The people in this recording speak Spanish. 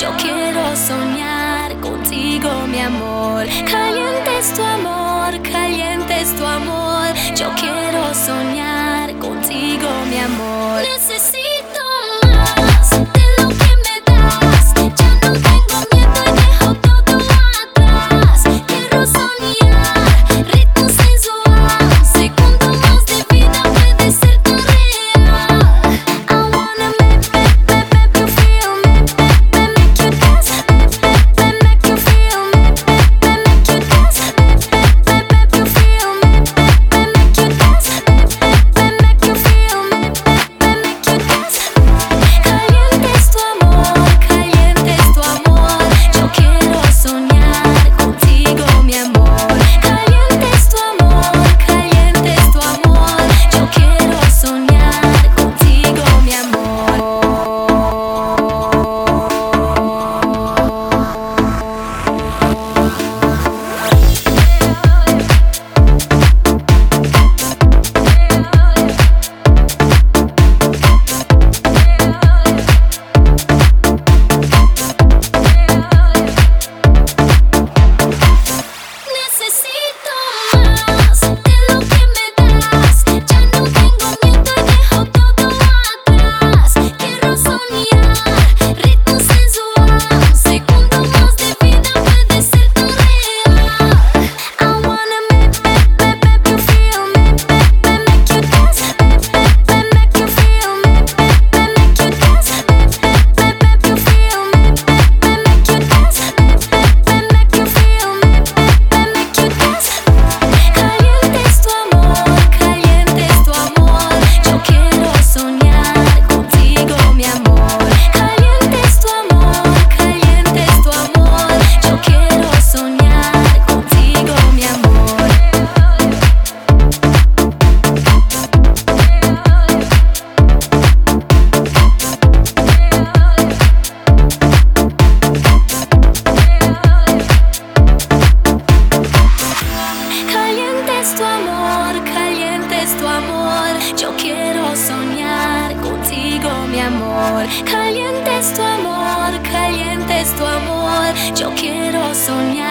Yo quiero soñar contigo, mi amor. Caliente es tu amor. Quiero soñar contigo, mi amor. Caliente es tu amor, caliente es tu amor. Yo quiero soñar.